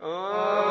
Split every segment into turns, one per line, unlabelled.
Oh.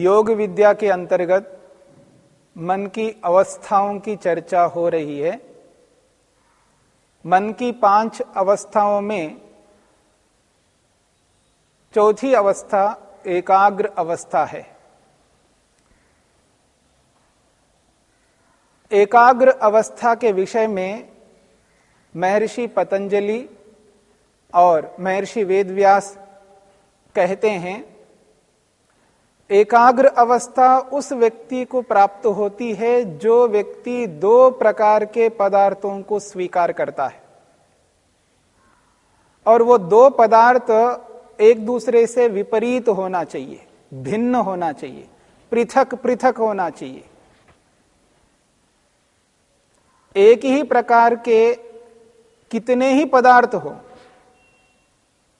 योग विद्या के अंतर्गत मन की अवस्थाओं की चर्चा हो रही है। मन की पाँच अवस्थाओं में चौथी अवस्था एकाग्र अवस्था है। एकाग्र अवस्था के विषय में महर्षि पतंजलि और महर्षि वेदव्यास कहते हैं एकाग्र अवस्था उस व्यक्ति को प्राप्त होती है जो व्यक्ति दो प्रकार के पदार्थों को स्वीकार करता है। और वो दो पदार्थ एक दूसरे से विपरीत होना चाहिए, भिन्न होना चाहिए, पृथक पृथक होना चाहिए। एक ही प्रकार के कितने ही पदार्थ हो,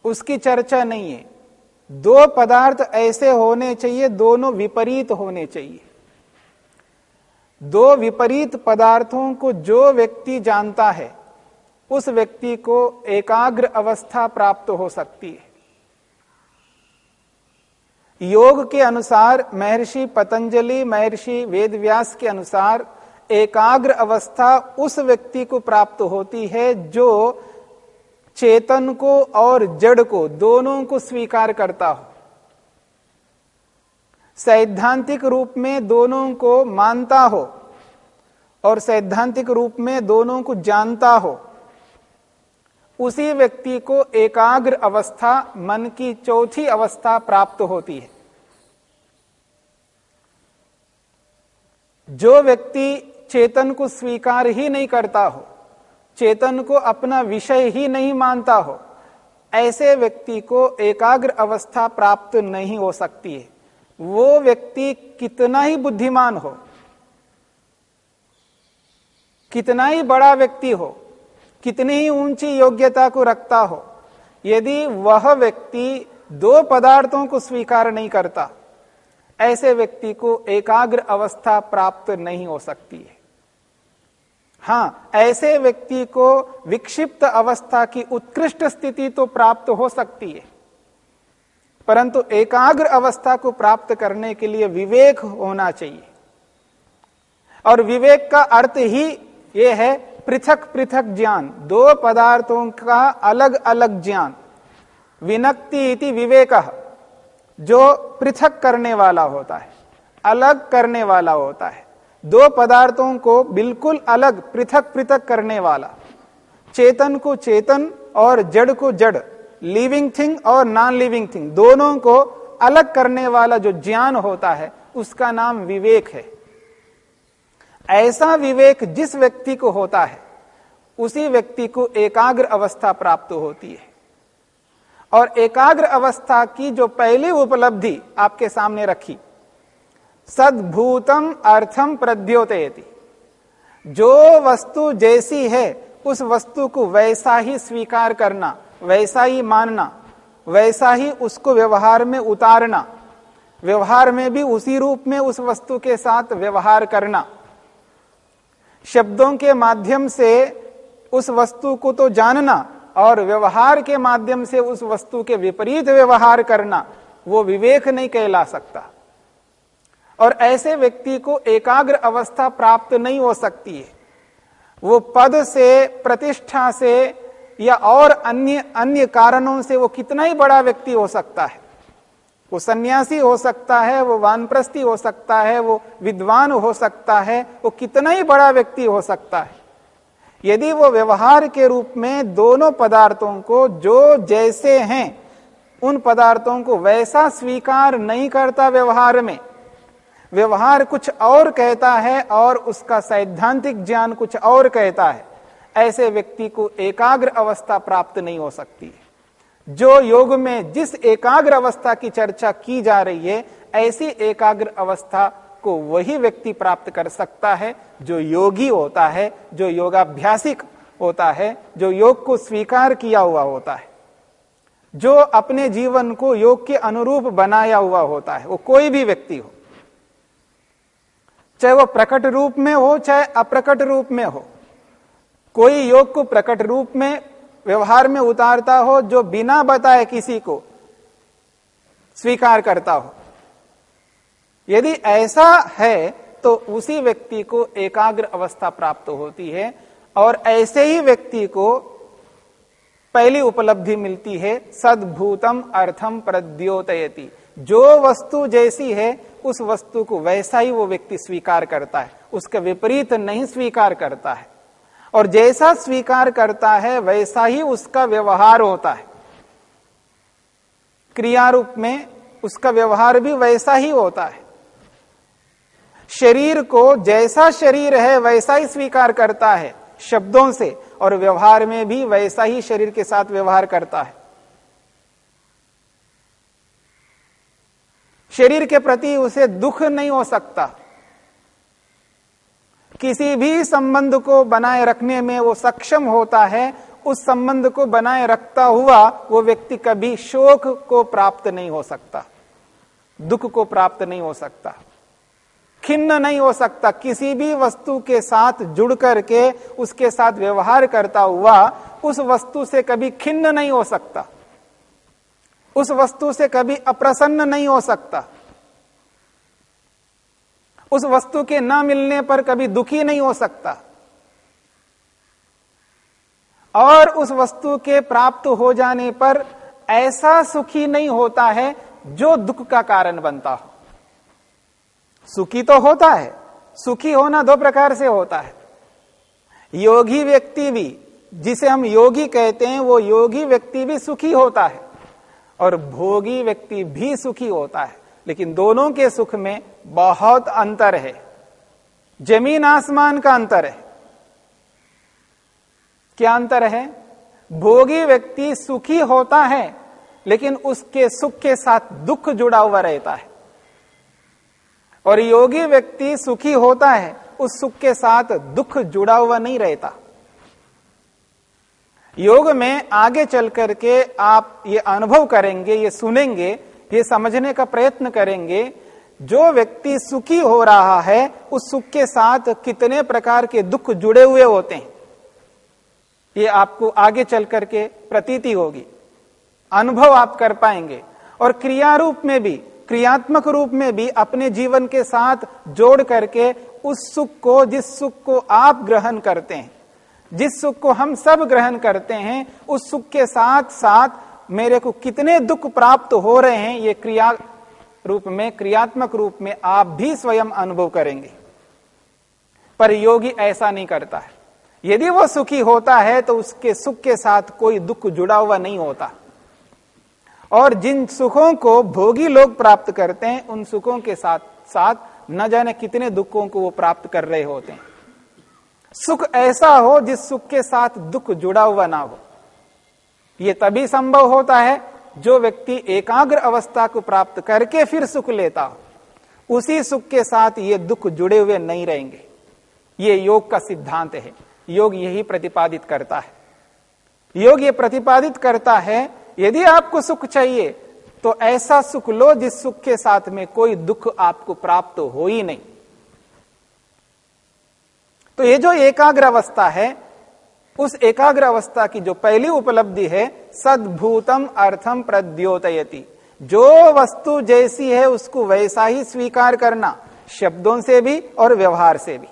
उसकी चर्चा नहीं है। दो पदार्थ ऐसे होने चाहिए, दोनों विपरीत होने चाहिए। दो विपरीत पदार्थों को जो व्यक्ति जानता है, उस व्यक्ति को एकाग्र अवस्था प्राप्त हो सकती है। योग के अनुसार, महर्षि पतंजलि, महर्षि वेदव्यास के अनुसार, एकाग्र अवस्था उस व्यक्ति को प्राप्त होती है जो चेतन को और जड़ को, दोनों को स्वीकार करता हो। सैद्धांतिक रूप में दोनों को मानता हो और सैद्धांतिक रूप में दोनों को जानता हो। उसी व्यक्ति को एकाग्र अवस्था, मन की चौथी अवस्था प्राप्त होती है। जो व्यक्ति चेतन को स्वीकार ही नहीं करता हो चेतन को अपना विषय ही नहीं मानता हो, ऐसे व्यक्ति को एकाग्र अवस्था प्राप्त नहीं हो सकती है। वो व्यक्ति कितना ही बुद्धिमान हो, कितना ही बड़ा व्यक्ति हो, कितनी ही ऊँची योग्यता को रखता हो, यदि वह व्यक्ति दो पदार्थों को स्वीकार नहीं करता, ऐसे व्यक्ति को एकाग्र अवस्था प्राप्त नहीं हो सकती है। हाँ ऐसे व्यक्ति को विक्षिप्त अवस्था की उत्कृष्ट स्थिति तो प्राप्त हो सकती है। परंतु एकाग्र अवस्था को प्राप्त करने के लिए विवेक होना चाहिए। और विवेक का अर्थ ही यह है पृथक पृथक ज्ञान। दो पदार्थों का अलग अलग ज्ञान। विनक्ति इति विवेक, जो पृथक करने वाला होता है, अलग करने वाला होता है। दो पदार्थों को बिल्कुल अलग, पृथक पृथक करने वाला। चेतन को चेतन और जड़ को जड़ लिविंग थिंग और नॉन लिविंग थिंग दोनों को अलग करने वाला जो ज्ञान होता है, उसका नाम विवेक है। ऐसा विवेक जिस व्यक्ति को होता है, उसी व्यक्ति को एकाग्र अवस्था प्राप्त होती है। और एकाग्र अवस्था की जो पहली उपलब्धि आपके सामने रखी सद्भूतम अर्थम प्रद्योतयति। जो वस्तु जैसी है, उस वस्तु को वैसा ही स्वीकार करना, वैसा ही मानना, वैसा ही उसको व्यवहार में उतारना, व्यवहार में भी उसी रूप में उस वस्तु के साथ व्यवहार करना। शब्दों के माध्यम से उस वस्तु को तो जानना और व्यवहार के माध्यम से उस वस्तु के विपरीत व्यवहार करना, वो विवेक नहीं कहला सकता। और ऐसे व्यक्ति को एकाग्र अवस्था प्राप्त नहीं हो सकती है। वो पद से, प्रतिष्ठा से या और अन्य अन्य कारणों से वो कितना ही बड़ा व्यक्ति हो सकता है। वो सन्यासी हो सकता है, वो वानप्रस्थी हो सकता है, वो विद्वान हो सकता है, वो कितना ही बड़ा व्यक्ति हो सकता है। यदि वो व्यवहार के रूप में दोनों पदार्थों को जो जैसे हैं, उन पदार्थों को वैसा स्वीकार नहीं करता व्यवहार में व्यवहार कुछ और कहता है और उसका सैद्धांतिक ज्ञान कुछ और कहता है। ऐसे व्यक्ति को एकाग्र अवस्था प्राप्त नहीं हो सकती। जो योग में जिस एकाग्र अवस्था की चर्चा की जा रही है, ऐसी एकाग्र अवस्था को वही व्यक्ति प्राप्त कर सकता है जो योगी होता है, जो योगाभ्यासिक होता है, जो योग को स्वीकार किया हुआ होता है। जो अपने जीवन को योग के अनुरूप बनाया हुआ होता है, वो कोई भी व्यक्ति हो। चाहे वो प्रकट रूप में हो, चाहे अप्रकट रूप में हो। कोई योग को प्रकट रूप में, व्यवहार में उतारता हो, जो बिना बताए किसी को स्वीकार करता हो। यदि ऐसा है तो उसी व्यक्ति को एकाग्र अवस्था प्राप्त होती है, और ऐसे ही व्यक्ति को पहली उपलब्धि मिलती है, सदभूतम अर्थम प्रद्योतयति। जो वस्तु जैसी है उस वस्तु को वैसा ही वो व्यक्ति स्वीकार करता है। उसका विपरीत नहीं स्वीकार करता है। और जैसा स्वीकार करता है, वैसा ही उसका व्यवहार होता है। क्रिया रूप में उसका व्यवहार भी वैसा ही होता है। शरीर को जैसा शरीर है, वैसा ही स्वीकार करता है, शब्दों से और व्यवहार में भी वैसा ही शरीर के साथ व्यवहार करता है। शरीर के प्रति उसे दुख नहीं हो सकता। किसी भी संबंध को बनाए रखने में वो सक्षम होता है, उस संबंध को बनाए रखता हुआ वो व्यक्ति कभी शोक को प्राप्त नहीं हो सकता, दुख को प्राप्त नहीं हो सकता, खिन्न नहीं हो सकता। किसी भी वस्तु के साथ जुड़ करके, उसके साथ व्यवहार करता हुआ, उस वस्तु से कभी खिन्न नहीं हो सकता। उस वस्तु से कभी अप्रसन्न नहीं हो सकता। उस वस्तु के ना मिलने पर कभी दुखी नहीं हो सकता। और उस वस्तु के प्राप्त हो जाने पर ऐसा सुखी नहीं होता है जो दुख का कारण बनता हो। सुखी तो होता है, सुखी होना दो प्रकार से होता है। योगी व्यक्ति भी, जिसे हम योगी कहते हैं, वो योगी व्यक्ति भी सुखी होता है। और भोगी व्यक्ति भी सुखी होता है। लेकिन दोनों के सुख में बहुत अंतर है। ज़मीन आसमान का अंतर है। क्या अंतर है? भोगी व्यक्ति सुखी होता है, लेकिन उसके सुख के साथ दुख जुड़ा हुआ रहता है। और योगी व्यक्ति सुखी होता है, उस सुख के साथ दुख जुड़ा हुआ नहीं रहता। योग में आगे चल करके आप ये अनुभव करेंगे, ये सुनेंगे, ये समझने का प्रयत्न करेंगे, जो व्यक्ति सुखी हो रहा है, उस सुख के साथ कितने प्रकार के दुख जुड़े हुए होते हैं। ये आपको आगे चल करके प्रतीति होगी। अनुभव आप कर पाएँगे। और क्रिया रूप में भी, क्रियात्मक रूप में भी अपने जीवन के साथ जोड़ करके उस सुख को, जिस सुख को आप ग्रहण करते हैं जिस सुख को हम सब ग्रहण करते हैं, उस सुख के साथ साथ मेरे को कितने दुख प्राप्त हो रहे हैं, ये क्रिया रूप में, क्रियात्मक रूप में आप भी स्वयं अनुभव करेंगे। पर योगी ऐसा नहीं करता है। यदि वो सुखी होता है तो उसके सुख के साथ कोई दुख जुड़ा हुआ नहीं होता। और जिन सुखों को भोगी लोग प्राप्त करते हैं, उन सुखों के साथ साथ न जाने कितने दुखों को वो प्राप्त कर रहे होते हैं। सुख ऐसा हो जिस सुख के साथ दुख जुड़ा हुआ ना हो। यह तभी संभव होता है जो व्यक्ति एकाग्र अवस्था को प्राप्त करके फिर सुख लेता हो। उसी सुख के साथ ये दुख जुड़े हुए नहीं रहेंगे। ये योग का सिद्धांत है। योग यही प्रतिपादित करता है। योग ये प्रतिपादित करता है, यदि आपको सुख चाहिए तो ऐसा सुख लो जिस सुख के साथ में कोई दुख आपको प्राप्त हो ही नहीं। तो ये जो एकाग्र अवस्था है, उस एकाग्र अवस्था की जो पहली उपलब्धि है, सदभूतम अर्थम प्रद्योतयति। जो वस्तु जैसी है, उसको वैसा ही स्वीकार करना, शब्दों से भी और व्यवहार से भी।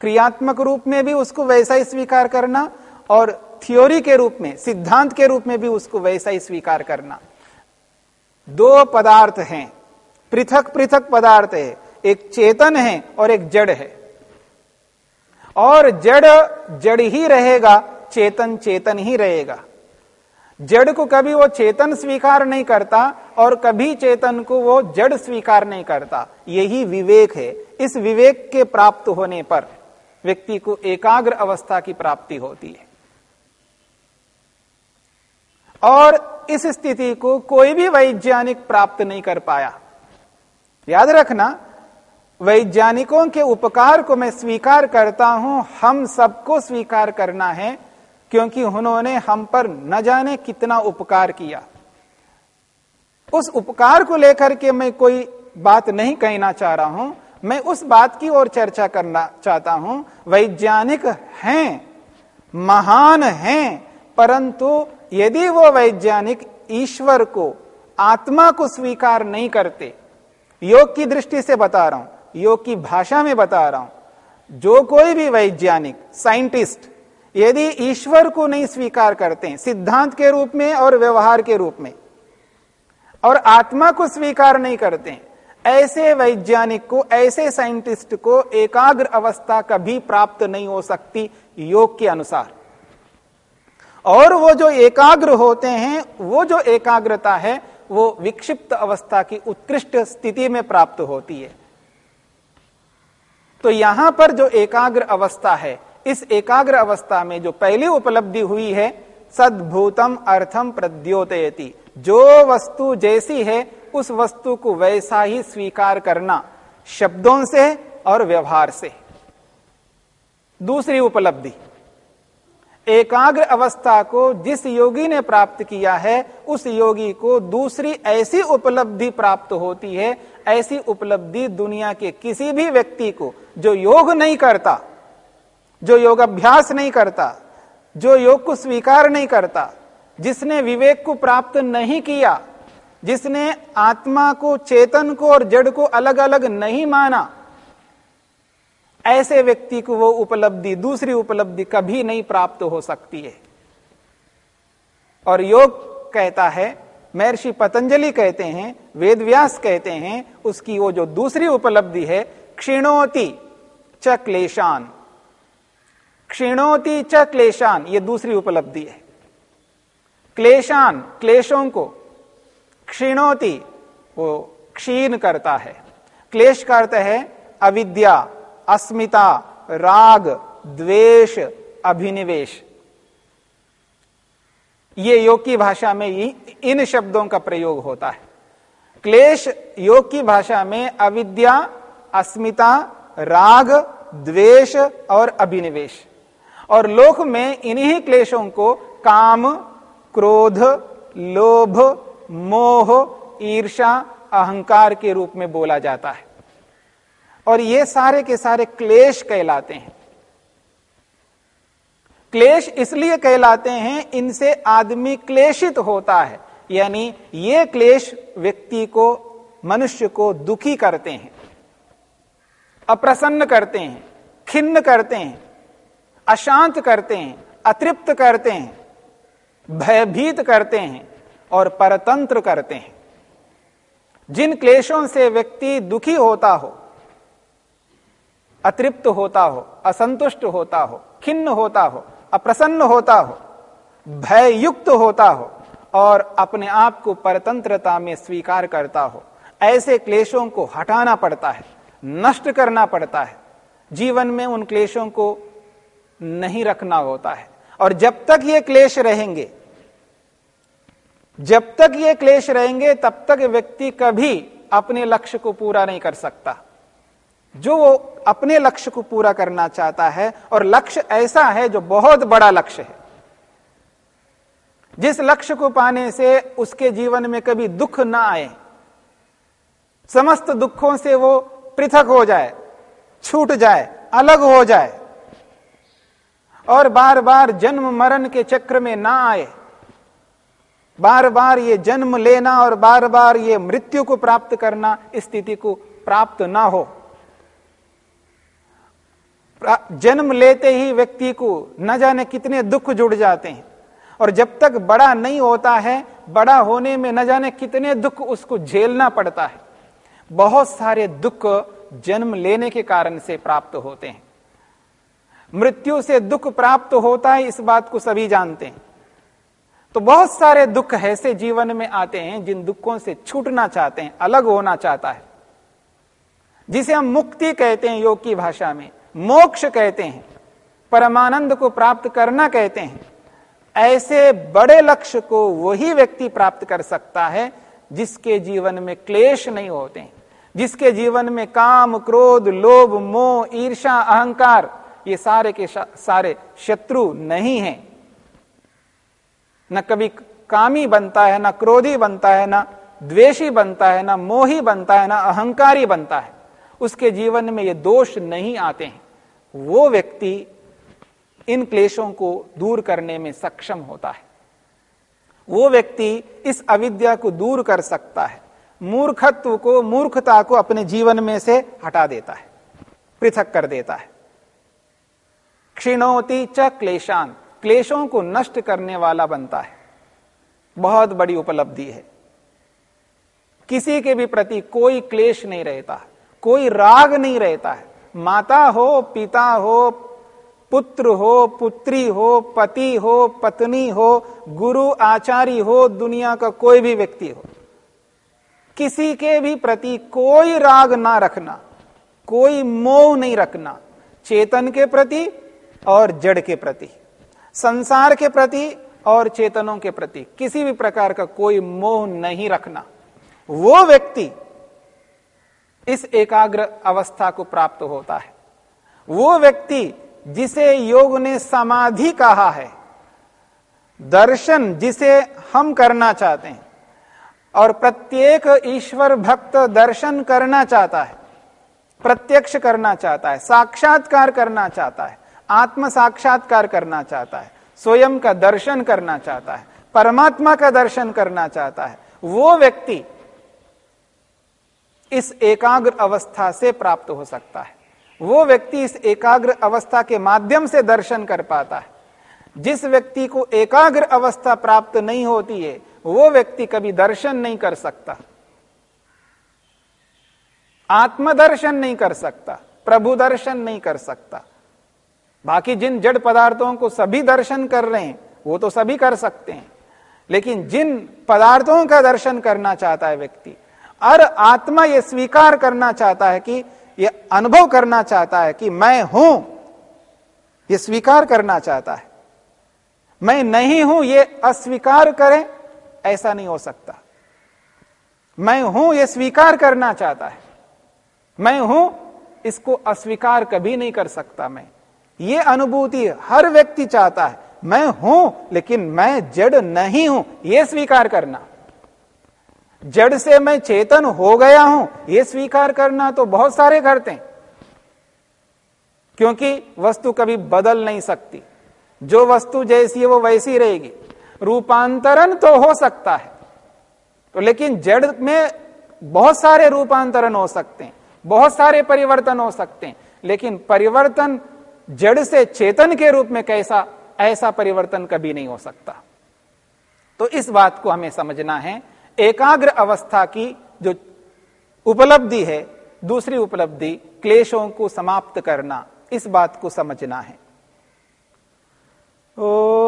क्रियात्मक रूप में भी उसको वैसा ही स्वीकार करना और थ्योरी के रूप में, सिद्धांत के रूप में भी उसको वैसा ही स्वीकार करना। दो पदार्थ हैं पृथक पृथक पदार्थ है, एक चेतन है और एक जड़ है। और जड़ जड़ ही रहेगा, चेतन चेतन ही रहेगा। जड़ को कभी वो चेतन स्वीकार नहीं करता और कभी चेतन को वो जड़ स्वीकार नहीं करता। यही विवेक है। इस विवेक के प्राप्त होने पर व्यक्ति को एकाग्र अवस्था की प्राप्ति होती है। और इस स्थिति को कोई भी वैज्ञानिक प्राप्त नहीं कर पाया। याद रखना वैज्ञानिकों के उपकार को मैं स्वीकार करता हूँ, हम सबको स्वीकार करना है, क्योंकि उन्होंने हम पर न जाने कितना उपकार किया। उस उपकार को लेकर के मैं कोई बात नहीं कहना चाह रहा हूँ, मैं उस बात की ओर चर्चा करना चाहता हूँ। वैज्ञानिक हैं, महान हैं, परंतु यदि वो वैज्ञानिक ईश्वर को, आत्मा को स्वीकार नहीं करते, योग की दृष्टि से बता रहा हूँ योग की भाषा में बता रहा हूँ। जो कोई भी वैज्ञानिक, साइंटिस्ट, यदि ईश्वर को नहीं स्वीकार करते सिद्धांत के रूप में और व्यवहार के रूप में, और आत्मा को स्वीकार नहीं करते ऐसे वैज्ञानिक को, ऐसे साइंटिस्ट को एकाग्र अवस्था कभी प्राप्त नहीं हो सकती योग के अनुसार। और वो जो एकाग्र होते हैं, वो जो एकाग्रता है, वो विक्षिप्त अवस्था की उत्कृष्ट स्थिति में प्राप्त होती है। तो यहाँ पर जो एकाग्र अवस्था है, इस एकाग्र अवस्था में जो पहली उपलब्धि हुई है, सद्भूतम अर्थम प्रद्योतयति। जो वस्तु जैसी है, उस वस्तु को वैसा ही स्वीकार करना शब्दों से और व्यवहार से। दूसरी उपलब्धि, एकाग्र अवस्था को जिस योगी ने प्राप्त किया है, उस योगी को दूसरी ऐसी उपलब्धि प्राप्त होती है, ऐसी उपलब्धि दुनिया के किसी भी व्यक्ति को जो योग नहीं करता, जो योग अभ्यास नहीं करता, जो योग को स्वीकार नहीं करता, जिसने विवेक को प्राप्त नहीं किया, जिसने आत्मा को, चेतन को और जड़ को अलग अलग नहीं माना, ऐसे व्यक्ति को वो उपलब्धि, दूसरी उपलब्धि कभी नहीं प्राप्त हो सकती है। और योग कहता है, महर्षि पतंजलि कहते हैं, वेदव्यास कहते हैं, उसकी वो जो दूसरी उपलब्धि है, क्षीणोति। च क्लेशान। क्षीणोति च क्लेशान, ये दूसरी उपलब्धि है। क्लेशान, क्लेशों को क्षीणोति, वो क्षीण करता है। क्लेश करता है अविद्या, अस्मिता, राग, द्वेष, अभिनिवेश। ये योग की भाषा में ही इन शब्दों का प्रयोग होता है। क्लेश योग की भाषा में अविद्या, अस्मिता राग, द्वेष और अभिनिवेश। और लोक में इन्हीं क्लेशों को काम, क्रोध, लोभ, मोह ईर्षा अहंकार के रूप में बोला जाता है। और ये सारे के सारे क्लेश कहलाते हैं। क्लेश इसलिए कहलाते हैं, इनसे आदमी क्लेशित होता है। यानी ये क्लेश व्यक्ति को, मनुष्य को दुखी करते हैं। अप्रसन्न करते हैं, खिन्न करते हैं, अशांत करते हैं, अतृप्त करते हैं, भयभीत करते हैं और परतंत्र करते हैं। जिन क्लेशों से व्यक्ति दुखी होता हो, अतृप्त होता हो, असंतुष्ट होता हो, खिन्न होता हो, अप्रसन्न होता हो भय युक्त होता हो और अपने आप को परतंत्रता में स्वीकार करता हो, ऐसे क्लेशों को हटाना पड़ता है। नष्ट करना पड़ता है। जीवन में उन क्लेशों को नहीं रखना होता है। और जब तक ये क्लेश रहेंगे, जब तक ये क्लेश रहेंगे, तब तक व्यक्ति कभी अपने लक्ष्य को पूरा नहीं कर सकता। जो वो अपने लक्ष्य को पूरा करना चाहता है, और लक्ष्य ऐसा है जो बहुत बड़ा लक्ष्य है। जिस लक्ष्य को पाने से उसके जीवन में कभी दुख ना आए, समस्त दुखों से वो पृथक हो जाए, छूट जाए, अलग हो जाए। और बार बार जन्म मरण के चक्र में ना आए। बार बार ये जन्म लेना और बार बार ये मृत्यु को प्राप्त करना स्थिति को प्राप्त ना हो। जन्म लेते ही व्यक्ति को न जाने कितने दुख जुड़ जाते हैं। और जब तक बड़ा नहीं होता है, बड़ा होने में न जाने कितने दुख उसको झेलना पड़ता है। बहुत सारे दुख जन्म लेने के कारण से प्राप्त होते हैं। मृत्यु से दुख प्राप्त होता है, इस बात को सभी जानते हैं। तो बहुत सारे दुख ऐसे जीवन में आते हैं, जिन दुखों से छूटना चाहते हैं, अलग होना चाहता है। जिसे हम मुक्ति कहते हैं योग की भाषा में, मोक्ष कहते हैं, परमानंद को प्राप्त करना कहते हैं, ऐसे बड़े लक्ष्य को वही व्यक्ति प्राप्त कर सकता है जिसके जीवन में क्लेश नहीं होते हैं। जिसके जीवन में काम, क्रोध, लोभ, मोह ईर्षा अहंकार, ये सारे के सारे शत्रु नहीं हैं। न कभी कामी बनता है, ना क्रोधी बनता है, ना द्वेषी बनता है, ना मोही बनता है, ना अहंकारी बनता है। उसके जीवन में ये दोष नहीं आते हैं। वो व्यक्ति इन क्लेशों को दूर करने में सक्षम होता है। वो व्यक्ति इस अविद्या को दूर कर सकता है। मूर्खत्व को, मूर्खता को अपने जीवन में से हटा देता है, पृथक कर देता है। क्षिणोती च क्लेशान, क्लेशों को नष्ट करने वाला बनता है। बहुत बड़ी उपलब्धि है। किसी के भी प्रति कोई क्लेश नहीं रहता, कोई राग नहीं रहता है। माता हो, पिता हो, पुत्र हो, पुत्री हो, पति हो, पत्नी हो, गुरु, आचार्य हो, दुनिया का कोई भी व्यक्ति हो। किसी के भी प्रति कोई राग ना रखना, कोई मोह नहीं रखना, चेतन के प्रति और जड़ के प्रति, संसार के प्रति और चेतनों के प्रति किसी भी प्रकार का कोई मोह नहीं रखना। वो व्यक्ति इस एकाग्र अवस्था को प्राप्त होता है। वो व्यक्ति जिसे योग ने समाधि कहा है, दर्शन जिसे हम करना चाहते हैं और प्रत्येक ईश्वर भक्त दर्शन करना चाहता है, प्रत्यक्ष करना चाहता है, साक्षात्कार करना चाहता है आत्म साक्षात्कार करना चाहता है, स्वयं का दर्शन करना चाहता है, परमात्मा का दर्शन करना चाहता है, वो व्यक्ति इस एकाग्र अवस्था से प्राप्त हो सकता है। वो व्यक्ति इस एकाग्र अवस्था के माध्यम से दर्शन कर पाता है। जिस व्यक्ति को एकाग्र अवस्था प्राप्त नहीं होती है वो व्यक्ति कभी दर्शन नहीं कर सकता। आत्मदर्शन नहीं कर सकता, प्रभु दर्शन नहीं कर सकता। बाकी जिन जड़ पदार्थों को सभी दर्शन कर रहे हैं, वो तो सभी कर सकते हैं। लेकिन जिन पदार्थों का दर्शन करना चाहता है व्यक्ति, और आत्मा ये स्वीकार करना चाहता है कि, ये अनुभव करना चाहता है कि मैं हूँ, ये स्वीकार करना चाहता है। मैं नहीं हूँ, ये अस्वीकार करें ऐसा नहीं हो सकता। मैं हूँ यह स्वीकार करना चाहता है। मैं हूँ, इसको अस्वीकार कभी नहीं कर सकता मैं। ये अनुभूति हर व्यक्ति चाहता है। मैं हूँ, लेकिन मैं जड़ नहीं हूँ यह स्वीकार करना। जड़ से मैं चेतन हो गया हूँ यह स्वीकार करना तो बहुत सारे करते हैं। क्योंकि वस्तु कभी बदल नहीं सकती। जो वस्तु जैसी है, वो वैसी रहेगी। रूपांतरण तो हो सकता है। तो लेकिन जड़ में बहुत सारे रूपांतरण हो सकते हैं, बहुत सारे परिवर्तन हो सकते हैं, लेकिन परिवर्तन जड़ से चेतन के रूप में कैसा, ऐसा परिवर्तन कभी नहीं हो सकता। तो इस बात को हमें समझना है। एकाग्र अवस्था की जो उपलब्धि है, दूसरी उपलब्धि, क्लेशों को समाप्त करना, इस बात को समझना है। ओ